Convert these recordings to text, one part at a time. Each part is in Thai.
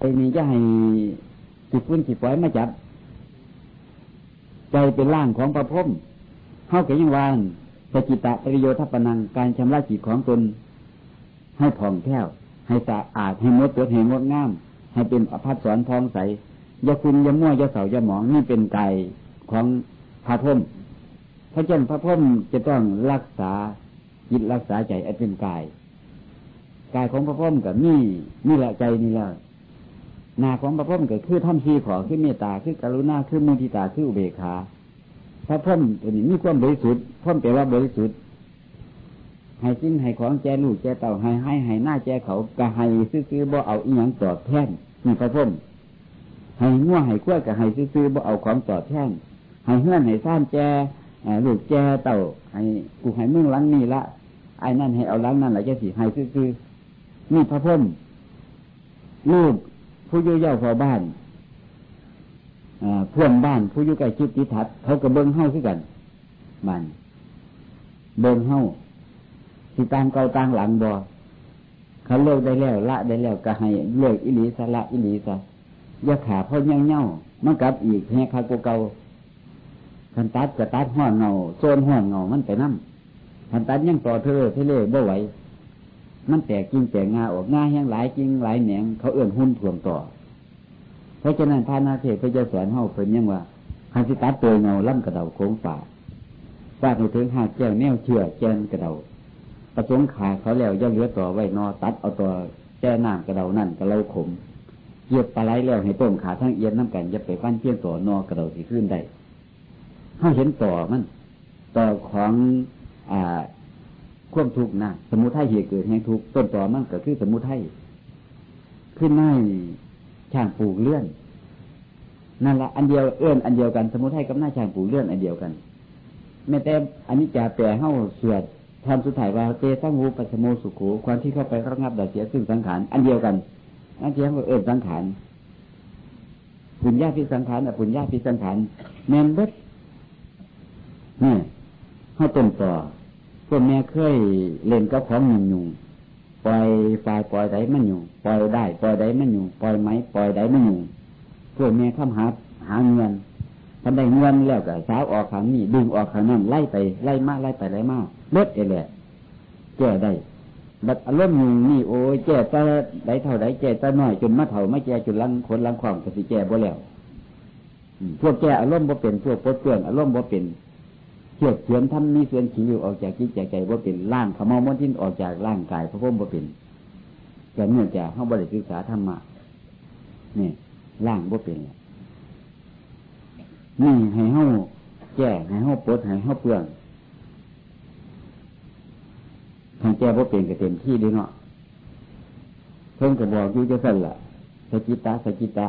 ไอ้นี่จะให้สิฟื้นสิปล่อยมาจับ ใจเป็นร่างของพระพรหมเฮาแก่ยังวางสกิตะปริโยทัปนังการชำระจิตของตน ให้ผ่องแผ้ว ให้สะอาดให้มดตัวให้งดงาม ให้เป็นอภัสสอนทองใสยาคุณยามั่วยาเสายาหมองนี่เป็นกายของพระพรหมพระเจ้าพระพรหมจะต้องรักษาจิตรักษาใจอันเป็นกายกายของพระพรหมกับนี่นี่แหละใจนี่แหละ นาของพระพรหมก็คือทำชีขอคือเมตตาคือกรุณาคือมุทิตาคืออุเบกขาพระพรหมตัวนี้มีความบริสุทธิ์พรหมแปลว่าบริสุทธิ์ให้สิ้นให้ของแจลูกแจเต่าให้ให้ให้หน้าแจเขากะให้ซื้อบ่เอาอีหยังตอบแทนนี่พระพรหมให้ง่วให้ขั้วกะให้ซื้อบ่เอาของตอบแทนให้เฮื่อนให้ซ่านแจลูกแจเต่าให้กูให้เมืองลังนี่ละไอ้นั่นให้เอาลังนั่นแหละจะสิให้ซื้อนี่พระพรหมลูก ผู้ยุ่ยเย่าพอบ้านเพื่อนบ้านผู้ยู่ใกล้ชิดติทัดเขาก็เบิ้งเฮ้าขึ้นกันมันเบิ้งเฮ้าสิตางเกาตางหลังบอเขาเลิกได้แล้วละได้แล้วก็ให้เลิกอิลีสละอิลีสะยาขาพ่อเงี้ยเงี้ยมันกลับอีกแห่คาโกเกาคันตัดกับตัดห้องเงาโซนห้องเงามันไปน้ำคันตัดยังต่อเธอเทเลบ่ไหว มันแตกกิ่งแตกงาออกงาแห้งหลายกิ่งหลายแหนงเขาเอื้อนหุ่นถ่วงต่อ เพราะฉะนั้นพานาเทพเจะสอนเฮาเป็นยังว่าคันสิตัดตัวเงาล่ำกระเดาโค้งฝ่าฟาดในถึงหาแก้วแนวเชื่อแจนกระเดา ประสงขาเขาแล้วย่อเหลือต่อไว้นอตัดเอาตัวแจ้น้ำกระเดานั่นกระเล่าขมเกียบปลาไหลแล้วให้ต้มขาทั้งเอียนน้ำกันจะไปฟันเพี้ยนต่อนอกระเดาสีขึ้นได้เขาเห็นต่อมันต่อของอ่า ควบทุกข์นะสมุทัยเหตุเกิดแห่งทุกข์ต้นต่อมันก็คือสมุทัยขึ้นหน้าช่างปลูกเลื่อนนั่นแหละอันเดียวเอื้อนอันเดียวกันสมุทัยกับหน้าช่างปลูกเลื่อนอันเดียวกันแม้แต่อันนี้จะแปลเข้าเสือดทำสุดท้ายว่าเตสังหูปัสโมสุขูความที่เข้าไประงับดับเสียซึ่งสังขารอันเดียวกันอันเดียวก็เอื้อนสังขารปุญญาพิสังขารปุญญาพิสังขารแมนเบิดนี่เข้าต้นต่อ พวกแม่เคยเล่นกับของหนุ่งยุ่งปล่อยไฟปล่อยไดมันอยู่ปล่อยได้ปล่อยไดมันอยู่ปล่อยไม้ปล่อยไดมันอยู่พวกแม่ข้ามหาหาเงินทำได้เงินแล้วก็สาวออกขางนี้ดึงออกขางนั้นไล่ไปไล่มาไล่ไปไล่มาเลดเอแหละแก้ได้บัดอารมณ์อยู่นี่โอ้ยแก้ต่ได้เท่าไดแก้แต่น้อยจนมาเท่าไม่แก้จนลังขนลังความกสิแก้บ่แล้วพวกแก้อารมณ์บ่เป็นพวกปดเปลืองอารมณ์บ่เป็น เกี่ยวเขียนทำมีเสียนขีอยู่ออกจากจิตจากใจว่าเป็นร่างขมอมดทินออกจากร่างกายพระพุทธว่เป็นแต่เนื่องจากเขาบริศึกษาธรรมะนี่ร่างว่าเป็นนี่ให้เข้าแก้ให้เข้าปดให้เข้าเปลืองทางแก้ว่าเป็นก็เต็มที่ดีเนาะเพิ่งจะบอกอยู่จะสั่นละสกิตะสกิตะ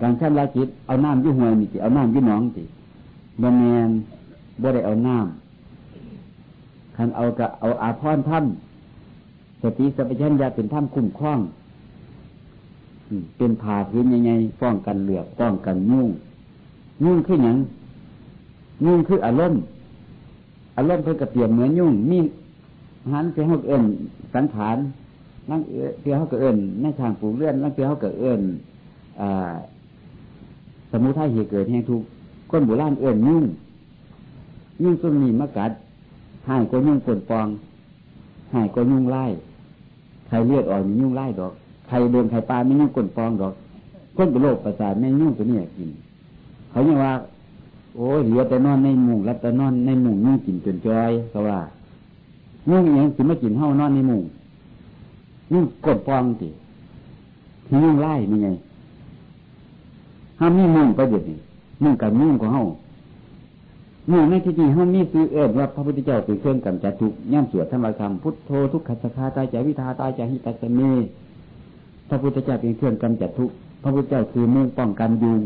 การชำระจิตเอาน้ำยุ่หวยนี่สิเอาน้ำยุ่หนองสิบะแมน บ่ได้เอาน้ำคันเอากะเอาอาพรถ้ำสติสัพพัญญาเป็นถ้ำคุ้มคล้องเป็นผ่าพื้นยังไงป้องกันเหลือกป้องกันยุ่งยุ่งคืออย่างยุ่งคืออารมณ์อารมณ์เพื่อกระเตียมเหมือนยุ่งมีหันเพื่อเขาเอิญสังขารนั่งเพื่อเขาเอิญในทางปลูกเลื่อนนั่งเพื่อเขาเอิญสมุทัยเหตุเกิดแห่งทุกคนโบราณเอิญยุ่ง ยุ่งซุ่มนีมกัดหายก็ยุ่งปนปองหายก็ยุ่งไล่ใครเลือดอ่อนยุ่งไล่ดอกใครเดินใครปลาไม่ยุ่งกลนปองดอกคนเป็นโรคประสาทไม่ยุ่งตัวนี้กิน เขาเนี่ยว่า โอ้เหลือแต่นอนในมุงรับแต่นอนในมุงยุ่งกินจนจอยเขาว่ายุ่งอย่างสิมากินเห่านอนในมุงยุ่งกดปองสิที่ยุ่งไล่มีไงห้ามมีมุงประโยชน์นี่มุ่งกับมุ่งของเฮา เมื่อในที่นี้ห้องมีซื้อเอิญว่าพระพุทธเจ้าเป็นเครื่องกำจัดทุกย่ำสวดธรรมธรรมพุทโธทุกขัสคาตายใจวิทาตายใจหิตัสเมพระพุทธเจ้าเป็นเครื่องกำจัดทุกพระพุทธเจ้าคือมุ่งป้องกันยุง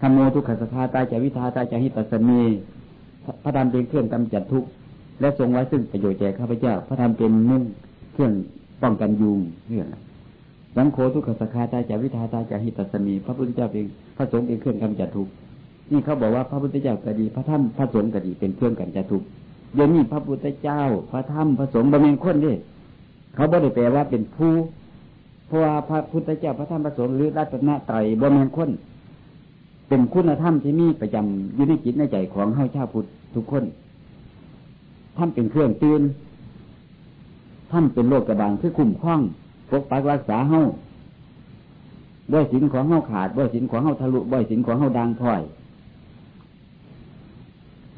ธรรมโมทุกขัสคาตายใจวิทาตายใจหิตัสเมพระธรรมเป็นเครื่องกำจัดทุกและทรงไว้ซึ่งประโยชน์แก่ข้าพเจ้า พระธรรมเป็นมุ่งเครื่องป้องกันยุงเรื่องสังโฆทุกขสคาตายใจวิทาตายใจหิตัสมี พระพุทธเจ้าเป็นพระสงฆ์เป็นเครื่องกำจัดทุกข์ นี่เขาบอกว่าพระพุทธเจ้าก็ดี พระธรรมพระสงฆ์ก็ดีเป็นเครื่องกันจะทุกเดี๋ยวนี้พระพุทธเจ้า พระธรรมพระสงฆ์บำเพ็ญคนดิเขาบ่ได้แปลว่าเป็นผู้เพราะว่าพระพุทธเจ้าพระธรรมพระสงฆ์หรือรัตนตรัยบนเมืองคน เป็นคุณธรรมที่มีประจำอยู่ในจิตในใจของเฮาชาวพุทธทุกคนท่านเป็นเครื่องตื่นท่านเป็นโลกกระบาลคือคุ้มคล้องปกปักรักษาเฮาด้วยสินของเฮาขาดด้วยสินของเฮาทะลุด้วยสินของเฮาดังถอย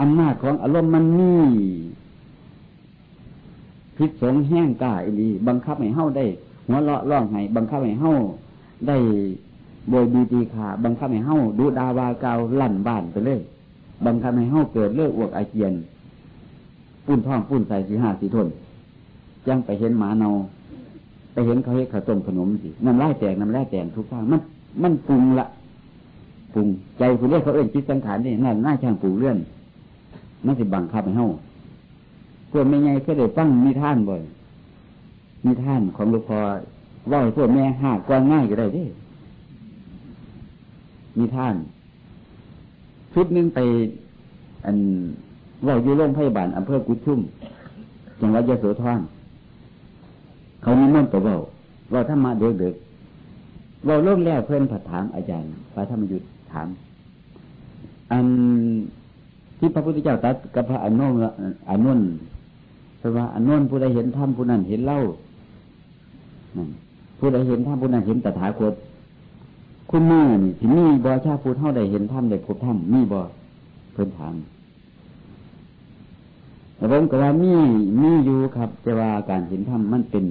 อำนาจของอารมณ์มันมีพิษสงแห้งกาอีลีบังคับให้เฮาได้หัวเลาะร้องให้บังคับให้เฮาได้โบยบีตีขาบังคับให้เฮาดูดาวาเกาลั่นบ้านไปเลย บังคับให้เฮาเกิดเลือดอวกอาเจียนปุ้นท้องปุ้นใส่สีห้าสีทนยังไปเห็นหมาเนาไปเห็นเขาเห็นข้าวต้มขนมสิน้ำลายแตกน้ำลายแตกทุกข้างมัน มันปรุงละปรุงใจผู้เรียกเขาเอ่นคิดสังขารนี่นั่นหน้าช่างปรุงเลื่อน มันสิบังคับให้เฮาพวกแม่ไงก็ได้ฟังมีท่านบ่อยมีท่านของหลวงพ่อว่าให้พวกแม่หากกว้าง่ายก็ได้ดิมีท่านชุดนึงไป อันว่าอยู่โรงพยาบาลอำเภอกุดชุ่มจังหวัดยะโสธรเขามีมั่นตัวว่าว่าถ้ามาเด็กเด็กเราเริ่มแรกเพื่อนผัดถามอาจารย์พระธรรมยุทธถาม อัน ที่พระพุทธเจ้าตรัสกับพระอนุนอนุนเพราะว่าอนุนผู้ใดเห็นธรรมผู้นั้นเห็นเล่าผู้ใดเห็นธรรมผู้นั้นเห็นตถาคตคุณแม่นี่ที่มีบอชาพูดเท่าใดเห็นธรรมได้พบธรรมมีบอเพิ่นถามแต่ผมก็ว่ามีมีอยู่ครับ แต่ว่าการเห็นธรรมมันเป็น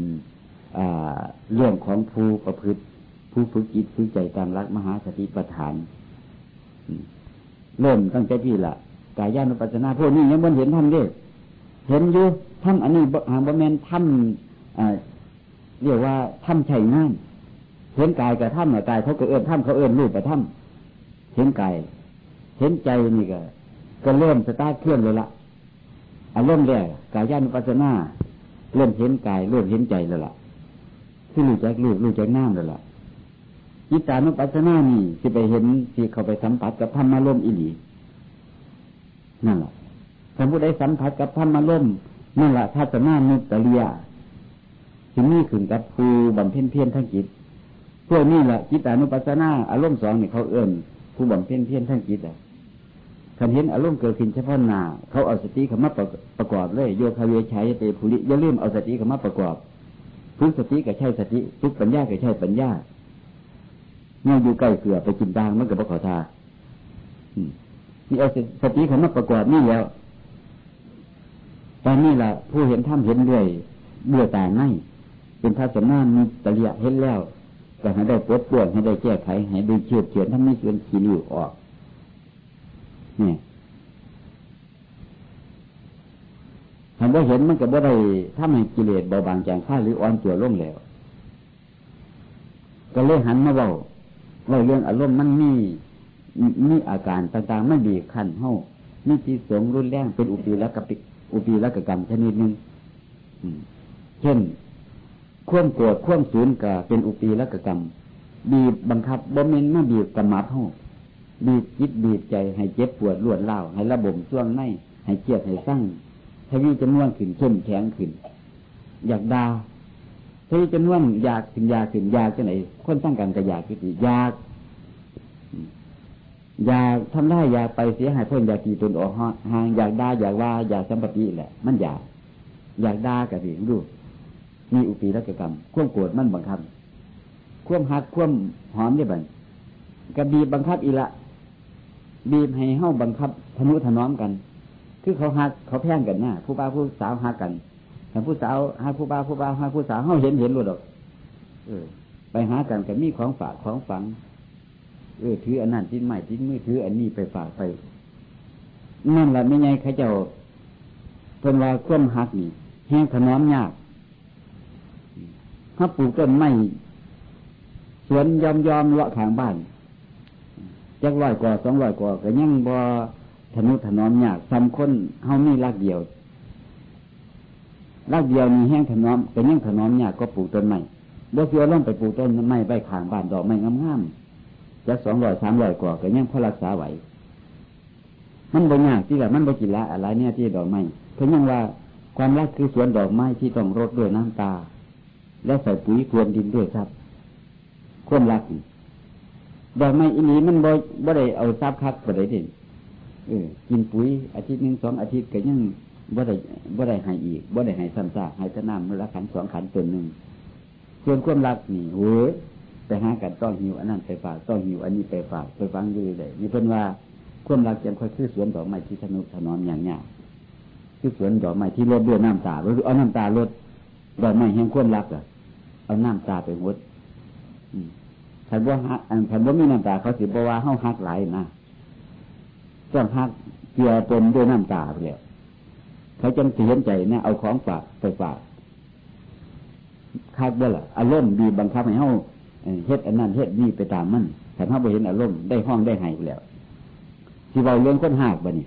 เรื่องของผู้ประพฤติ ผู้ฝึกจิตฝึกใจตามรักมหาสติปัฏฐาน เริ่มตั้งแต่พี่ละ กายญาณปัจนาพวกนี้ยังมันเห็นธรรมด้เห็นอยู่ธรรมอันนี้หางบะแมนธรรมเรียกว่าธรรมใช่งานเห็นกายกับธรรมกายเขาก็เอื้อนธรรมเขาเอื้อนรูปกับธรรมเห็นกายเห็นใจนี่ก็ก็เริ่มสตาร์ทเคลื่อนเลยละอารมณ์แรกกายญาณปัจนาเริ่มเห็นกายเริ่มเห็นใจแล้วล่ะที่รู้จักรูปรู้จักน้ำแล้วล่ะจิตานุปัสสนานี่ที่ไปเห็นที่เขาไปสัมผัสกับธรรมารมณ์อิหลี นั่นแหละสมมติได้สัมผัสกับธรรมารมณ์นั่นแหละทัศนานุตเลียที่นี่ขึ้นกับครูบำเพ็ญเพียรทั้งจิตพวกนี้แหละจิตานุปัสสนาอารมณ์สองนี่เขาเอื้นผู้บำเพ็ญเพียรทั้งจิตอะคันเห็นอารมณ์เกิดขึ้นเฉพาะหน้าเขาเอาสติข้ามาประกอบเลยโยคาเวชัยเตภูริอย่าลืมเอาสติข้ามาประกอบทุกสติก็ใช่สติทุกปัญญาก็ใช่ปัญญาเมื่ออยู่ใกล้เกือไปกินดางมันก็บกขอทา นี่เอาสติเข้ามาประกอบนี่แล้วตอนนี้แหละผู้เห็นถ้ำเห็นด้วยเบื่อตาง่เป็นทัศนามีตะเลียเห็นแล้วก็ให้ได้ปวดปวดให้ได้แก้ไขให้ดูเฉียดเฉียดถ้าไม่เฉียนขีนิ้วออกเนี่ยทำว่าเห็นมันก็บ่ได้ถ้ามันกิเลสเบาบางจางค่าหรืออ่อนตัวลงแล้ว ก็เลยหันมาเบาเราเรื่องอารมณ์มันมี มีอาการต่างๆไม่ดีขั้นเท่ามีที่สงรุนแรงเป็นอุปีและกับอุปีและกับกรรมชนิดหนึ่งเช่นข่วมโกรธข่วมศูนย์ก็เป็นอุปีและกับกรรมบีบบังคับบ่เมนไมาบีบกรรมะเท่าบีบจิตบีบใจให้เจ็บปวดรวดเล่าให้ระบบช่วงในให้เจียดให้สร้างทวีจะน่วงขึ้นเข้มแข็งขึ้น อยากดาทวีจะน่วงอยากขึ้นอยากขึ้นอยากจะไหนคนตั้งกันก็อยากขึ้นอยาก อยากทำได้อยากไปเสียหายพ้นอยากกี่ตนออกห่างอยากได่าอยากว่าอยากสัมปติแหละ มันอยาก อยากได่ากับสิดูมีอุปีรักกรรมควมโกรธมันบังคับควมหักควมหอมได้บันกระบีบังคับอีละบีบให้เฮ้าบังคับทนุถนอมกัน คือเขาหักเขาแพ่งกันนะผู้บ่าผู้สาวหักกันแต่ผู้สาวหาผู้บ่าผู้บ่าวหาผู้สาวเฮ้าเห็นเห็นรู้ดอกเออ ไปหากันกับมีของฝากของฝัง เออถืออันนั้นทิ้งใหม่ทิ้งมือถืออันนี้ไปฝากไป นั่นแหละไม่ไงเขาเจ้าเป็นว่าคว่ำหักนี่แห้งถนอมยากถ้าปลูกต้นไม้สวนยอมยอมเลาะขางบ้านจักร้อยกว่าสองร้อยกว่าก็ยังบ่ถนุถนอมยากสำคนเฮามีรากเดียวรากเดียวมีแห้งถนอมก็ยังถนอมยากก็ปลูกต้นไม้บ่เสียลงไปปลูกต้นไม้ใบขางบ้านดอกไม้งามๆ จักสองร้อยสามร้อยกว่าก็ยังพอรักษาไหวมันบ่ยากที่ละมันบ่กินละอะไรเนี่ยที่ดอกไม้เพราะยังว่าความรักคือสวนดอกไม้ที่ต้องรดด้วยน้ำตา และใส่ปุ๋ยกวนดินด้วยครับความรักดอกไม้อินีมันบ่บ่ได้เอาทราบคักบ่ได้เด่นเออกินปุ๋ยอาทิตย์หนึ่งสองอาทิตย์ก็ยังบ่ได้บ่ได้ให้อีกบ่ได้ให้ซ้ำซากห้แต่น้ำมือละขันสองขันตัวหนึ่งส่วนความรักนี่โว้ย ไปหากันต้องหิวอันนั้นไปฝากต้องหิวอันนี้ไปฝากไปฟังยู่เลยนี่เพิ่นว่าความรักจำค่อยคือสวนดอกไม้ที่ถนุถนอมอย่างเนี้ยคือสวนดอกไม้ที่รดด้วยน้ำตาเอาน้ำตาลดดอกไม้แห่งความรักอะเอาน้ำตาไปงดคันว่าฮักอันคันว่ามีน้ำตาเขาสิบว่าเฮาฮักหลายนะต้องฮักเกลือปนด้วยน้ำตาไปแล้วเขาจังเสียใจนะเอาของฝากไปฝากคาดว่าล่ะอารมณ์ดีบังคับให้เฮา เฮ็ดอันนั้นเฮ็ดนี่ไปตามมันแต่ถ้าไปเห็นอารมณ์ได้ห้องได้หายไปแล้วสิเบาเรื่องคนหักบ่นี่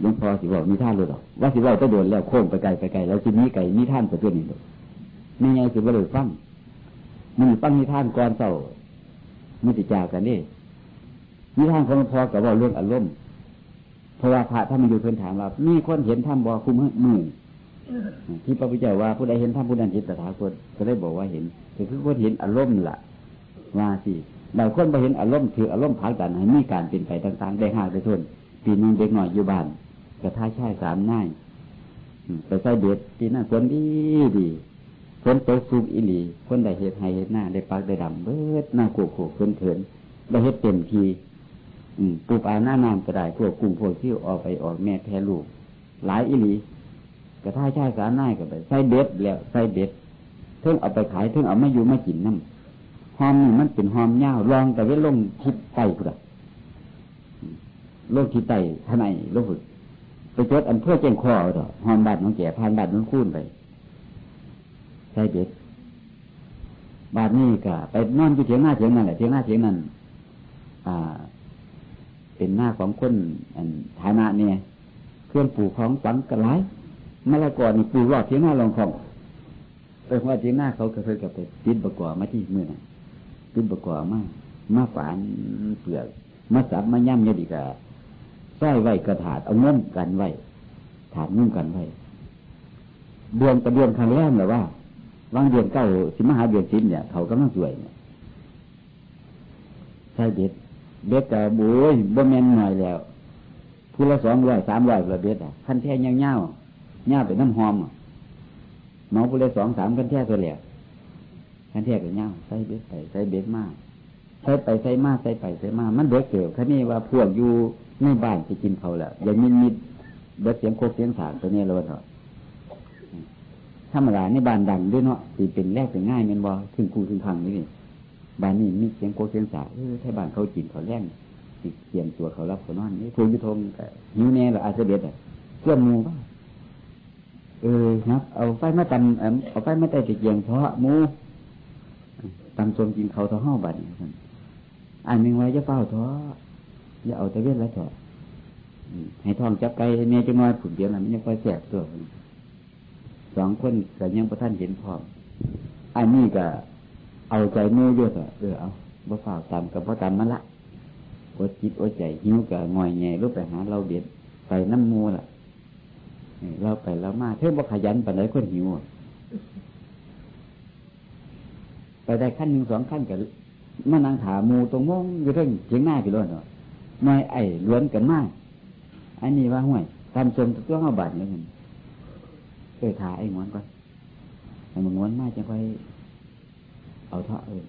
หลวงพ่อสิบอกมีท่านเลยหรอว่าสิเบาจะโดนแล้วโค้งไปไกลไปไกลแล้วทีนี้ไก่มีท่านตัวนี้นี่ไงสิบ่เลยฟังมันฟังมีท่านก่อนเศร้ามุติจากันนี่มีท่านของพอกับว่าเรื่องอารมณ์เพราะว่าพระถ้ามันอยู่เพื่อนถามว่ามีคนเห็นท่านบอคุ้มมือที่พระพุทธเจ้าว่าผู้ใดเห็นท่านผู้นั้นเห็นตถาคตก็ได้บอกว่าเห็นคือคนเห็นอารมณ์ล่ะ ว่าสิบางคนไปเห็นอารมณ์ถืออารมณ์พักกันให้มีการเปลี่ยนไปต่างๆ ได้ห้าได้ทุนปีนึงเด็กหน่อยอยู่บ้านกระท่าช่ายสามง่ายไปใส่เด็ดปีนั้นฝนดีดีฝนตกสุกอิลี คนได้เห็ดให้เห็ดหน้าได้ปักได้ดำเบิดหน้าโขกโขกเขินเขินได้เห็ดเต็มทีปูปลาหน้านามก็ได้พวกกุ้งพวกที่ออกไปออกแม่แพ้ลูก หลายอิลีกระท่าช่ายสามง่ายก็ไปใส่เด็ดแล้วใส่เด็ดเพิ่งเอาไปขายเพิ่งเอาไม่อยู่ไม่กินน้ำ หอมนี่มันเป็นหอมเงาลองแต่เว้ลงทิศไตกูละโลกทิศไตท่านไหนโลกฝึกไปจดอันเพื่อเจ้งข้อเอาเถอะหอมบาดน้องแก่พานบาดน้องคูนไปใส่เด็ดบาดนี่ก็ไปนอนอยู่เถียงหน้าเถียงนั่นแหละเถียงหน้าเถียงนั่นอ่า เป็นหน้าของคนอันฐานะเนี่ยเครื่องปลูกของสังกระไรมะละกอนี่ปลูกรอดเถียงหน้าลองของไปว่าเถียงหน้าเขาเคยกับไปติดบกอมาที่มือน่ะ ติดบกอบมามาฝานเปลือกมาสับมาย่ำยดีกะใส่ไว้กระถาดเอาเงินกันไว้ถาดนุ่งกันไว้เดือนกระเดือนครั้งแรกเลยว่าวางเดือนเก้าสิมหาเดือนสิบเนี่ยเขากำลังสวยเนี่ยใช่เด็ดเด็ดกับบุ้ยบ่แมนหน่อยแล้วผู้ละสองร้อยสามร้อยละเด็ดอะขั้นแท้เงาเงาเงาเป็นน้ำหอมเมาผู้ละสองสามขั้นแท้ตัวเหลี่ย ขันแท้กับเงาใส่เบ็ดไปใส่เบ็ดมากใส่ไปใส่มาใส่ไปใส่มามันเด็กเกี่ยวคันนี้ว่าพวกอยู่ในบ้านจะกินเขาแหล้วอย่ามิดมิดเด็ดเสียงโคกเสียงสางตัวนี้เลยเถอะธรรมดาในบ้านดังด้วยเนาะตีเป็นแรกเป็นง่ายมันบอถึงกูถึงพังนี่นี่บ้านนี้มีเสียงโคกเสียงสางเออถ้าบ้านเขากินเขาแรงติเตียมตัวเขารับเขานอนนี่ทูยุทงหิวแน่หรืออาจจะเด็ดอะเพื่อมูป่ะเออครับเอาไฟมาตำเอาไฟมาใต้ตะเกียงเพราะมู ตำชมกินเขาท้อห้าบาทอันหนึ่งไว้จะเฝ้าท้ออย่าเอาตะเวนแล้วเถอะให้ทองจับไก่เนี่ยจะน้อยผุดเดียวนั้นยังค่อยแสบตัวสองคนแต่ยังประท่านเห็นพร้อมอันนี้ก็เอาใจมือเยอะเอะเออเอาบ่ฝ่าตามกับพ่อตามมันละอดจิตอดใจหิวกับงอยแง่รูปไปหาเราเด็ดไปน้ำมูล่ะเราไปแล้วมาเท่าบ่ขยันไปไหนคนหิว ไปได้ขั้นหนึ่งสองขั้นกับมานั่งถามูตรงมงอยู่เรื่องเฉียงหน้ากี่ร้อยเนาะไม่ไอ้ล้วนกันมาก อันนี้ว่าห่วยทำชมตัวห้าบาทเลยมันเคยถาไอ้งวนก่อนไอ้มึงงวนมากจะไปเอาเถาะเออ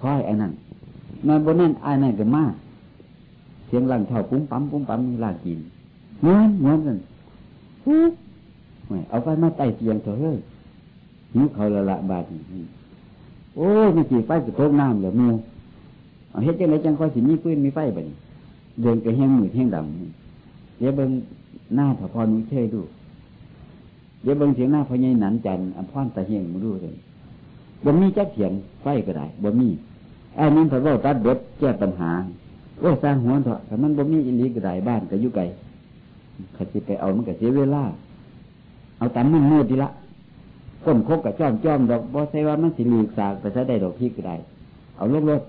ค่อยไอ้นั่นนอนบนนั่นไอ้นั่นกันมากเสียงหลังเท่าปุ้งปั๊มปุ้งปั๊มลากินงวนงวนกันเอาไฟมาไต่เตียงเถอะเฮ้ยหิวเขาละละบาท โอ้ยมีกี่ไฟกระทบน้ำเหลือมูเฮ็ดจังไรจังคอยสิมีปืนมีไฟบ่นี่เดินไปแห้งมืดแห้งดำเดี๋ยวเบิ่งหน้าถพรนุเชยดู เดี๋ยวเบิ่งเสียงหน้าพญายหนันจันอัมพรตะเฮียงมาดูเลยบ่มีจักเสียงไฟก็ได้บ่มีไอ้นั่นถ้าว่าตัดบดแก้ปัญหาโอ้สร้างหัวเถอะแต่มันบ่มีอินดีก็ได้บ้านก็อยู่ไกลขัดสิไปเอามันก็เสียเวลา เอาตามมืดมืดดีละ ก้มคกกับจ้อมจ้อมดอกบ่ใช่ว่ามันสิลูกสากไปใช้ได้ดอกพี่ก็ได้ เอาลกลก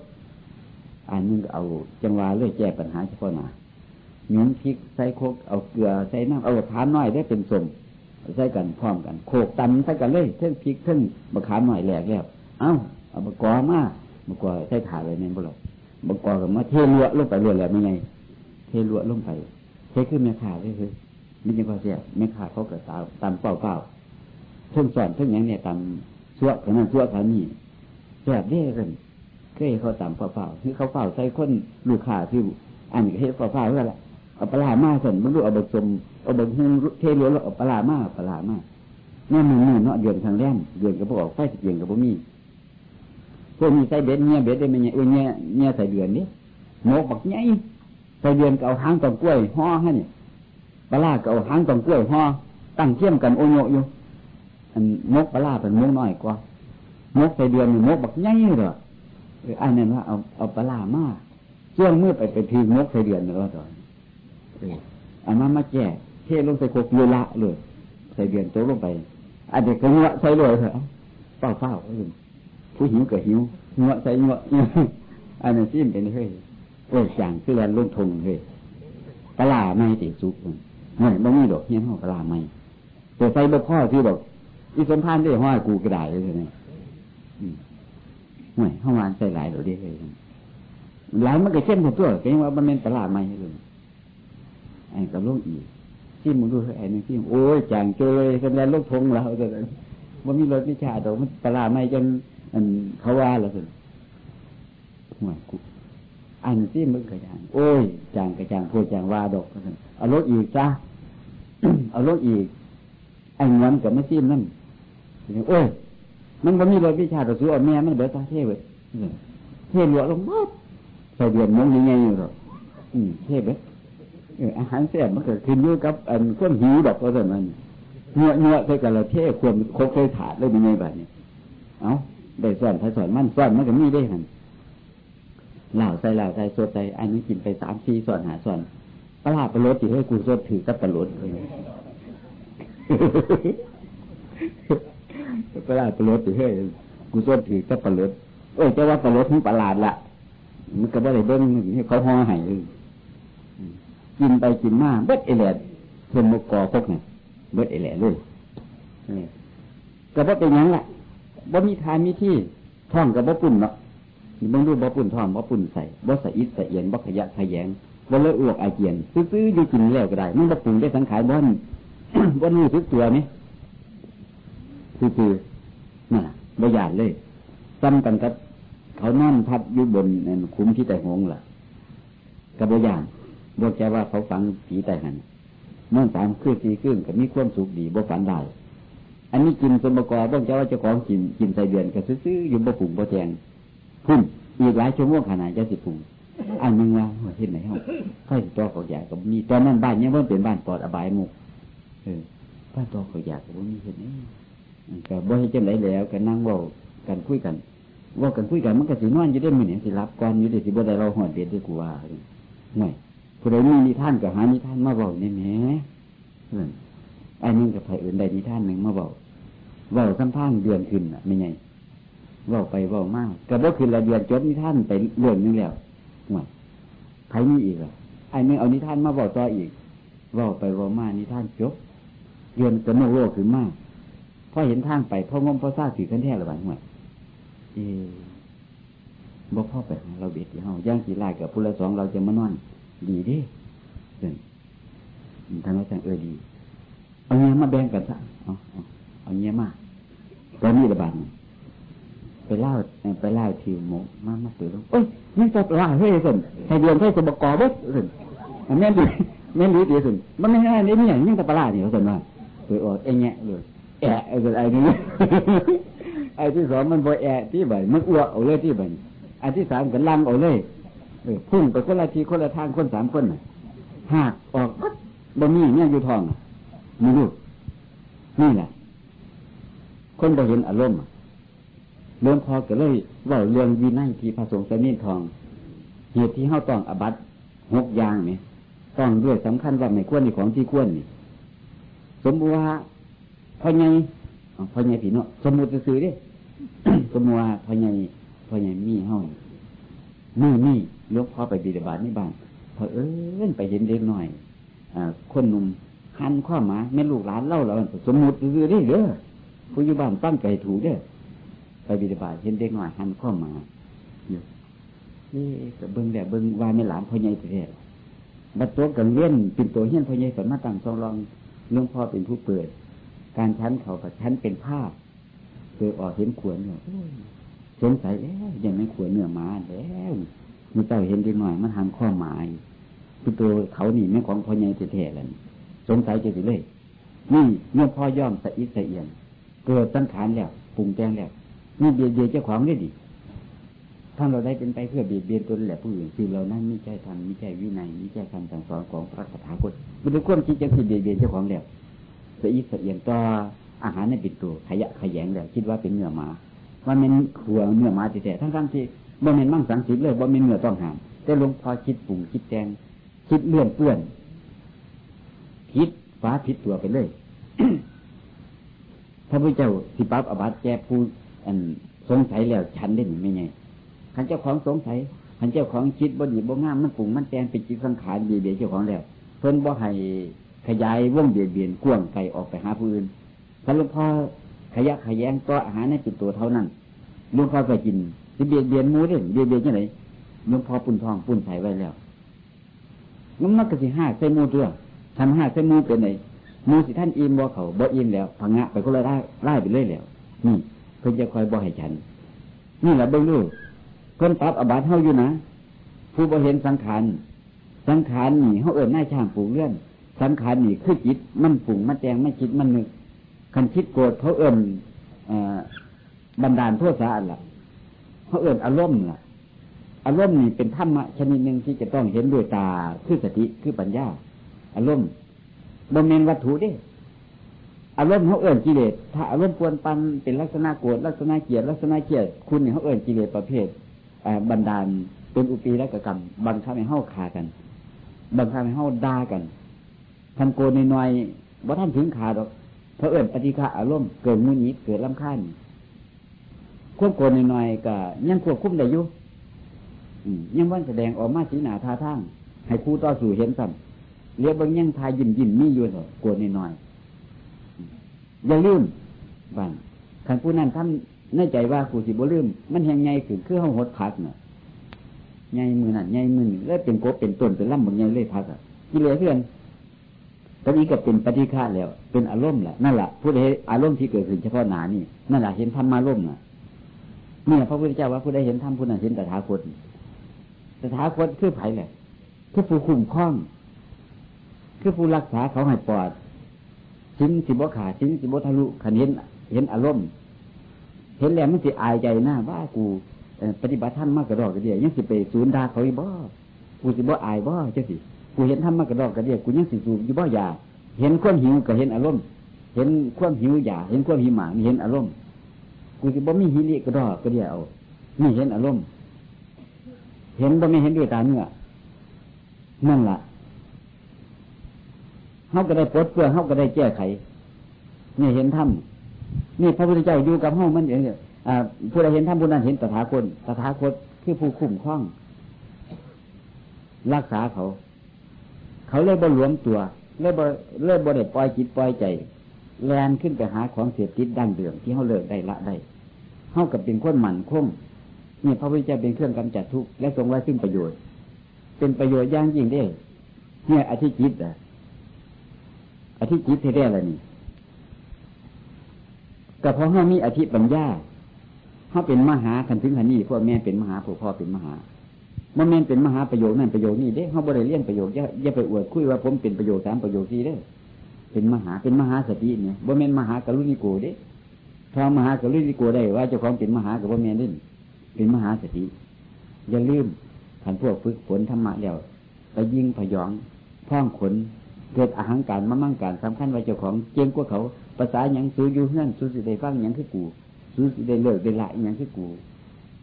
อันนึงเอาจังหวะเลื่อยแก้ปัญหาเฉพาะหน้าหยุมพริกใส่โคกเอาเกลือใส่น้ำเอาขามน้อยได้เป็นสมใส่กันพร้อมกันโขกตำใส่กันเลยเท่งพริกเท่งมะขามหน่อยแหลกแล้วเอ้าเอามะกอมาบกว่าใช้ถ่ายอะไรเนี่ยบ่หรอกบกว่ากับมาเทลัวลงไปเรือแล้วไม่ไงเทลัวลงไปเทขึ้นแม่ขาดเลยคือมิจะพอเสียแม่ขาดเขาเกิดตาตามเป้าเป้า เพิ่งสอนเพิ่งยังเนี่ยตามชั่วขนาดชั่วขนานี้แบบนี้กันเคยเขาตามเป้าเป้าคือเขาเฝ้าใส่คนลูกค้าที่อันนี้เฮ็ดเป้าเป้าเท่าไหร่เอาปลามาส่วนมันรู้เอาบทสมเอาบทหุ่งเทลัวแล้วเอาปลามาปลามาเนี่มันนี่เนาะเดือนทางแรมเดือนกับพวกออกไฟเดือนกับพวกมีพวกมีใส่เบ็ดเนี่ยเบ็ดได้ไหมเนี่ยเออเนี่ยเนี่ยใส่เดือนนี่หมกบักใหญ่ใส่เดือนก็เอาหางตองกล้วยห่อให้เนี่ยปลาก็เอาหางตองกล้วยห่อตั้งเทียมกันโอโยอยู่ อันมกปลาเป็นมกน้อยกว่ามกใส่เดือนนี่มกบักใหญ่เหรอเอออันนั้นว่าเอาเอาปลามาช่วงเมื่อไปไปทีมกใส่เดือนแล้วตอนอันนั้นมาแก่เทลงใส่โคกเยละเลยใส่เดือนโตลงไปอันเด็กก็งะใส่เลยเหรอเฝ้าเฝ้าผู้หิวก็หิวงะใส่งะอันนั้นซิมเป็นเฮ้ยโอ้ยจางคือแลนลงทงเฮ้ยปลาไม่ติดซุกไม่บ่มีดอกเฮี้ยนห้องปลาไม่แต่ใส่บ่พ่อที่บอก อีสมพานได้ห้อยกูกระไดเลยเนี่ยห่วยห้องวานใส่หลายเดี๋ยวดีเลยหลายมันก็เข้มตัวก็ยังว่ามันเป็นตลาดใหม่เลยไอ้กับโลกอีกที่มึงดูไอ้นี่ที่โอ้ยจางเจอเลยกันแล้วโลกทงแล้วแต่ว่ามีรถวิชาดอกมันตลาดใหม่จนอันเขาว่าแล้วสิห่วยกูอันที่มึงกระจางโอ้ยจางกระจางพูดจางว่าดอกเอารถอีกจ้าเอารถอีกไอ้เงินกับไม่ซีมนั่น โอ้ยมันก็มีรถวิชาตัวสู้แม่มันเบิดตาเทเว้ยเทหลวงลงมดใส่เดือนมงยังไงอยู่หรออืมเทเว้ยอาหารแซ่บมันเกิดขึ้นอยู่กับ อันข้นหิวดอกก็เท่านั้นเนื้อเนื้อใส่กันละเทควรโคเคยถาดเลยเป็นไงแบบนี้เอ้าได้สอนไทยสอนมันสอนมันก็มีได้หันเหล่าใส่เหล่าใส่สดใส่อันนี้กินไปสามสี่สอนหาสอนปลาปลาดที่ให้กูสดถือกับปลาด เลยปลาปลาดที่ให้กูสดถือกับปลาดเอ้ยจะว่าปลาดที่ประหลาดละมันก็ไม่ได้เบิ้งให้เขาห่อให้กินไปกินมาเบิดเอเลดเพิ่มมกอพกเนี่ยเบิดเอเลดเลยก็บ่เป็นยังล่ะบ่มีทานมีที่ท่องกับบ่ปุ่นเนาะบางรูบ่ปุ่นท่องบ่ปุ่นใส่บ่ใส่อิฐใส่เอียนบ่ขยะขยงบ่เลอะอวกอาเจียนซื้อๆอยู่กินแล้วก็ได้มันบ่ปรุงได้สังขารบ่นบ่รู้สึกตัวนี่ คือๆนั่นบ่หยาดเลยซ้ำกันกับเขานอนพัดอยู่บนคุ้มที่แต่หงล่ะกับบ่หยาดบ่แกว่าเขาฝังผีแต่หันนั่นสามคือสีครึ่งก็มีความสุขดีบ่ฝันได้อันนี้กินสมบกรบ่แกว่าเจ้าของกินกินใส่เดือนก็ซื้อๆอยู่บ่ปรุงบ่แจงพุ่นอีกหลายชั่วโมงขนาดจะสิปรุงอันนึงว่าเห็นไหนห้องค่อยตัวเขาอยากกับมีตอนนั้นบ้านเนี้ยมันเป็นบ้านปลอดอบายมุกเออบ้านตัวเขาอยากกับมีเห็นไหม ก็บ่ให้จังไรแล้วก็นั่งว่ากันคุยกันว่ากันคุยกันมันก็สินอนอยู่ได้มือเนี่ยสิรับก่อนอยู่ได้สิบ่ได้เราหอดเด็ดด้วยกูว่าหน่อยผู้ใดมีนิทานกับหานิทานมาบอกเนี่ยแหมเพื่อนไอ้นี่กับไผอื่นใดนิทานหนึ่งมาบอกว่าสัมพันธ์เดือนขึ้นอะไม่ไงว่าไปว่ามากก็บ่ขึ้นละเดือนจบนิทานไปเรื่องนึงแล้วหน่อยไผมีอีกอะไอ้นี่เอานิทานมาบอกต่ออีกว่าไปว่ามานิทานจบเดือนก็โนโลขึ้นมาก พอเห็นทางไปพ่องมพ่อซาถือขันแท้ระบาดห่วยเอบ่พ่อไปเราเบียดที่เฮาย่างสีลายกับผู้ละสองเราจะมานอน ดีดิเดินทำให้แต่เออดี เอาเงี้ยมาแบ่งกันซะเอาเอาเอาเงี้ยมาตอนนี้ระบาดไปเล่าไปเล่าทีโมมามาตื่นล้วเอ้ยนี่จะล่าเฮ้ยสิให้เดือนให้สบกอบุ๊สิแม่ดีแม่ดีดีสิมันไม่ง่ายนี่นี่อย่างยิ่งต่ปลาเนี่ยสิว่าเออเอ็งเงี้ยเลย แอะไอ้ไอ้นี่ไอ้ที่สองมันบ่แอะที่ใบมันอ้วกเอาเลยที่ใบอันที่สามกันลังเอาเลยพุ่งไปคนละทีคนละทางคนสามคนน่ะหักออกบ่มีเนี่ยอยู่ทองมีลูกนี่แหละคนบ่เห็นอารมณ์เรื่องพอก็เลยว่าเรื่องวินัยที่พระสงฆ์สนิททอง เหตุที่เฮาต้องอบัตหกอย่างนี่ต้องด้วยสำคัญว่าไม่ควรในของที่ควรนี่ สมมติว่า พ่อใหญ่พ่อใหญ่ผีเนาะสมมติซื้อดิสมมติว่าพ่อใหญ่พ่อใหญ่มีเฮานี่นี่ลกพ่อไปบิดาบาตในบ้านพอเอิ้นไปเห็นเด็กหน่อยอ่าคนหนุ่มหันข้อมาแม่ลูกหลานเล่าเราสมมติซื้อดิเด้อผู้อยู่บ้านตั้งใจถูกเด้อไปบิดาบาตเห็นเด็กหน่อยหันข้อมาอยู่นี่กับเบิ้งแดดเบิ้งวายไม่หลานพ่อใหญ่แท้บัดตัวกันเล่นเป็นตัวเฮี้ยนพ่อใหญ่สมาตั้งทองรองหลวงพ่อเป็นผู้เปิด การชั้นเขากับชั้นเป็นภาพเปิดออกเห็นขวนเนี่ยสงสัยแล้วยังไม่ขวนเนื้อมาแล้วมีเจ้าเห็นดีหน่อยมันทำข้อหมายคือตัวเขานี่แม่ของพ่อใหญ่แท้ๆเลยสงสัยจะสิเลยนี่เมื่อพ่อย่อมสะอิสะเอียนเกิดสังขารแล้วปรุงแต่งแล้วนี่เบียดเบียนเจ้าของได้ดีถ้าเราได้เป็นไปเพื่อเบียดเบียนตนแหละผู้อื่นคือเรานั้นไม่ใช่ธรรมไม่ใช่วินัยไม่ใช่คำสั่งสอนของพระคาถาคตมันเป็นความคิดจะคือเบียดเบียนเจ้าของแล้ว สะอิสะเอียนต่ออาหารในปิดตัวขยะขยงแล้วคิดว่าเป็นเนื้อหมาว่าเป็นขัวเนื้อหมาแต่ทั้งทั้งที่บ่เป็นมั่งสังสิทเลยบ่เป็นเนื้อต้องหามแต่หลวงพ่อคิดปรุงคิดแจงคิดเลื่อนเปื้อนคิดฟ้าผิดตัวไปเลยพระพุทธเจ้าสิปับอบัตแก้ผู้อันสงสัยแล้วฉันได้หรือไม่ไงขันเจ้าของสงสัยขันเจ้าของคิดบ่ดีบ่งามมันปรุงมันแตงเป็นจิตสังขารเบียดเบียเจ้าของแล้วเพิ่นบ่ให้ ขยายวงเบียดเบียนกว้างไกลออกไปหาผู้อื่นถ้าหลวงพ่อขยะขยงก็อาหารในจิตตัวเท่านั้นหลวงพ่อไปกินจะเบียดเบียนมูเด้เบียดเบียนยังไงหลวงพ่อปุ่นทองปุ่นใส่ไว้แล้วน้ำมันก็สิห้าใส่มูตัวทำห้าใส่มูเป็นไงมูสิท่านอิ่มบ่เขาบ่อิ่มแล้วพังงะไปก็เลยได้ไล่ไปเรื่อยแล้วนี่เพิ่นจะคอยบ่ให้ฉัน นี่แหละเบื้องลูกเพิ่นปรับอบาตเฮาอยู่นะผู้บ่เห็นสังขารสังขารนี่เฮาเอิ้นหน้าช่างปลูกเลื่อน สังขารนี่คือจิตมันปรุงมันแจงมันคิดมันนึกคันคิดโกรธเขาเอิ้นบันดาลโทษสะอันละเขาเอิ้นอารมณ์ล่ะ อารมณ์นี่เป็นธรรมะชนิดหนึ่งที่จะต้องเห็นด้วยตาคือสติคือปัญญา อารมณ์บ่เมนวัตถุเด้ อารมณ์เขาเอื่นกิเลสถ้าอารมณ์ปวนปันเป็นลักษณะโกรธลักษณะเกลียดลักษณะเกลียดคุณเนี่ยเขาเอื่นกิเลสประเภทบันดาลเป็นอุปีและกรรมบังคับให้เข้าขากันบังคับให้เข้าด่ากัน ทำโกนน้อยๆบ่ท่านถึงขาดอกเพราะเอื่นปฏิฆาอารมณ์เกิดมุนีเกิดลำค้านควบโกนน้อยๆก็ยังควบคุมได้อยู่ยังวันแสดงออกมาสีหนาท่าทางให้คู่ต่อสู่เห็นซ้ำเรียกบางยังทายยิ้มยิ้มมีอยู่เถอะโกนน้อยๆอย่าลืมบ้านขันผู้นั้นท่านในใจว่ากูสิบ่ลืม มันแหงไงคือคือเขาหดพักเน่ะไงมือนั่นไงมือนี่แล้วเป็นโกเป็นต้นเป็นล่ำบางไงเลยพักอะกิเลสเพื่อน ตอนนี้ก็เป็นปฏิฆาแล้ว เป็นอารมณ์แหละนั่นแหละผู้ใดอารมณ์ที่เกิดขึ้นเฉพาะหนานี่นั่นแหละเห็นธรรมาร่มน่ะเนี่ยพระพุทธเจ้าว่าผู้ใดเห็นธรรมผู้นั้นเห็นตถาคตตถาคตคือไผ่แหละคือผู้คุ้มครอง คือผู้รักษาเขาให้ปลอดชิ้นสิบขาชิ้นสิบทะลุขันเห็นเห็นอารมณ์ เห็นแล้วมันสิอายใจหน้าว่ากูปฏิบัติธรรมมากกระดอกกระเดียยังสิไปศูนย์ดาเขาอีบ่กูสิบ่อายบ่เจ้าสิ กูเห็นธรรมมากกระดอกกระเดียกูยังสิสูบอยู่บ่อยาเห็นความหิวก็เห็นอารมณ์ เห็นความหิวอยาเห็นความหิวหมาเห็นอารมณ์ กูสิบ่มีหิริกระดอกกระเดียเอานี่เห็นอารมณ์ เห็นบ่ไม่เห็นด้วยตาเนื้อนั่นแหละเขาก็ได้ปลดเปลื้องเขาก็ได้แก้ไขนี่เห็นธรรมนี่พระพุทธเจ้าอยู่กับห้องมันอย่างนี้ผู้ใดเห็นธรรมผู้นั้นเห็นตถาคตตถาคตคือผู้คุ้มครอง รักษาเขา เขาเลยบรหลวมตัวเลยบเลยบริปล่อยจิตปล่อยใจ แลนขึ้นไปหาของเสียติดดั้งเดิมที่เขาเลิกได้ละได้เขากับเป็นคนหมั่นคงนี่พระพุทธเจ้าเป็นเครื่องกำจัดทุกข์และทรงไว้ซึ่งประโยชน์ เป็นประโยชน์ย่างยิ่งได้เนี่ยอธิจิตอะอธิจิตที่แรกอะไรนี่ก็เพราะเขามีอธิปัญญาเขาเป็นมหาขันถึงขันนี้พวกแม่เป็นมหาพวกพ่อเป็นมหา มันแม่เป็นมหาประโยชน์นั่นประโยชน์นี่เด้เขาบริเลี่ยนประโยชน์อย่าไปอวดคุยว่าผมเป็นประโยชน์สามประโยชน์สี่เด้เป็นมหาเป็นมหาสติเนี่ยบ่แม่นมหากรุณิโกเด้ถ้ามหากรุณิโกได้ว่าเจ้าของเป็นมหากับบ่แม่นเล่เป็นมหาสติ อย่าลืมขันพวกฝึกฝนธรรมะแล้วไปยิงพยองพ้องขนเกิดอาหารการมามั่งการสำคัญว่าเจ้าของเจียงกว่าเขาภาษาอย่างสูอยู่เฮื่นสูสิได้ฟังอย่างคือกูสูสิได้เลิกได้ละอย่างคือกู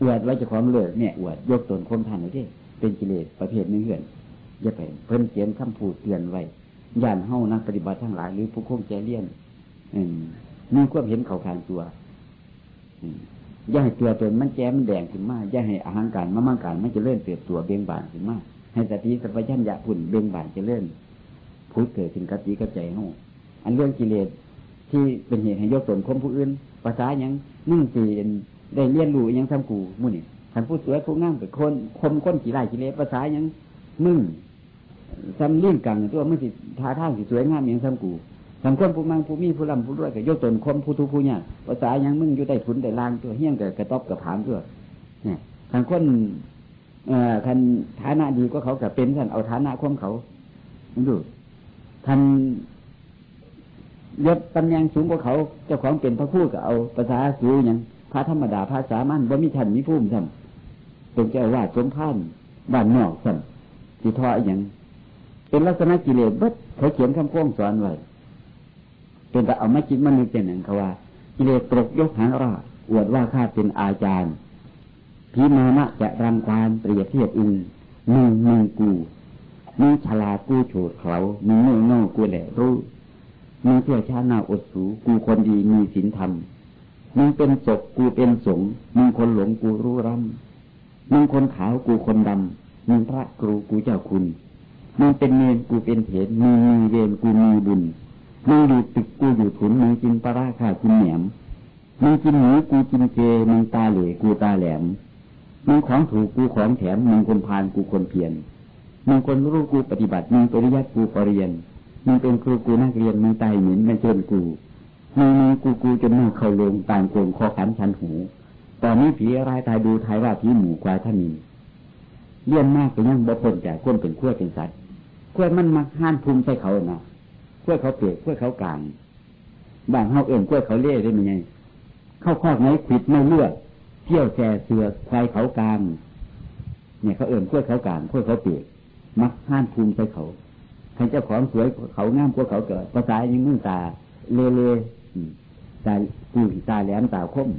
อวดว่าจ้าของเลิกเนี่ยอวดยกตนคมทันเลยที่เป็นกิเลสประเภทนึงเหื่อนอย่าไปเพิ่นเขียนคำพูดเตือนไว้ย่านเฮ้านักปฏิบัติทั้งหลายหรือผู้คงใจเลี่ยนมีความเห็นเขาขานตัวอย่าให้ตัวตนมันแจ้มแดงขึ้นมาอย่าให้อาหารการมามั่งการมันจะเลื่อนเปลี่ยนตัวเบ่งบานขึ้นมาให้สติสัพยัญญะผุ่นเบ่งบานจะเลื่อนพุทธเกิดขึ้นกับจีกับใจเฮาอันเรื่องกิเลสที่เป็นเหตุให้ยกตนคมผู้อื่นภาษาอย่างนึ่งสี่ ได้เรียนรู้ยังทำกูมุ่นี่ทขันผู้สวยผู้งามเป็นคนคมคนขี่ไล่ขี่เละภาษายังมึงซ้ำลิ่งกังตัวมึงสิท่าทางสิสวยงามอย่างซ้ำกูสังคนผู้มังผู้มีผู้รำผู้รวยกับยกตนคมผู้ทุกผู้เนี่ยภาษายังมึงอยู่ได้ทุนได้ลางตัวเฮี้ยงกับกระต๊อบกับผามตัวเนี่ยสังคนเอ่อคันฐานะดีก็เขากับเป็นท่านเอาฐานะข่มเขาดูท่านยศตำแหน่งสูงกว่าเขาเจ้าของเป็นพระคู่กับเอาภาษาสูงอย่าง พระธรรมดาพระสามัญบ่มีท่านมีภูมิท่านเป็นเจ้าวาดสมพานบ้านนอกท่านสิทออย่างเป็นลักษณะกิเลสบัดเขาเขียนคำพ้องสอนไว้เป็นแต่เอามาคิดมันนึกเป็นหนึ่งเขาว่า กิเลสตกยกหางราอวดว่าข้าเป็นอาจารย์พีมานะจะรังควานเปรียบเทียบอึงมึงมึงกูมึงฉลาดกูโฉดเขามึงโง่โง่กูแหละรู้มึงเที่ยวชาตินาอดสูกูคนดีมีศีลธรรม มึงเป็นศกกูเป็นสงมึงคนหลงกูรู้ร่ำมึงคนขาวกูคนดำมึงพระครูกูเจ้าคุณมึงเป็นเนรกูเป็นเถรมึงมีเวรกูมีบุญมึงอยู่ตึกกูอยู่ถุนมึงกินปลาราคากินแหนมมึงกินหมูกูกินเจมึงตาเหล่กูตาแหลมมึงของถูกกูของแถมมึงคนพานกูคนเพียรมึงคนรู้กูปฏิบัติมึงปริยัติกูปรริยนมึงเป็นครูกูนักเรียนมึงตายเหม็นไม่เชิญกู มึงมึงกูกูจนเน่าเข้าลงต่างโกงคอขันชันหู ตอนนี้ผีรายตายดูทายว่าผีหมูควายท่านินเลี่ยนมากก็ยังบ่พ้นจากคนเป็นขั้วเป็นสัตว์ขั้วมันมาห้านภูมิใส่เขาเนาะขั้วเขาเปลือกขั้วเขากลางบางเขาเอื่นขั้วเขาเล่ได้ยังไงเข้าคอกไหนขิดไม่เลือดเที่ยวแช่เสือควายเขากลางเนี่ยเขาเอื่นขั้วเขากลางขั้วเขาเปลือกมักห้านภูมิใส่เขาใครเจ้าของสวยเขางามกว่าเขาเกิดภาษายังมึงตาเลเล ตาปูตาแหลมตาคม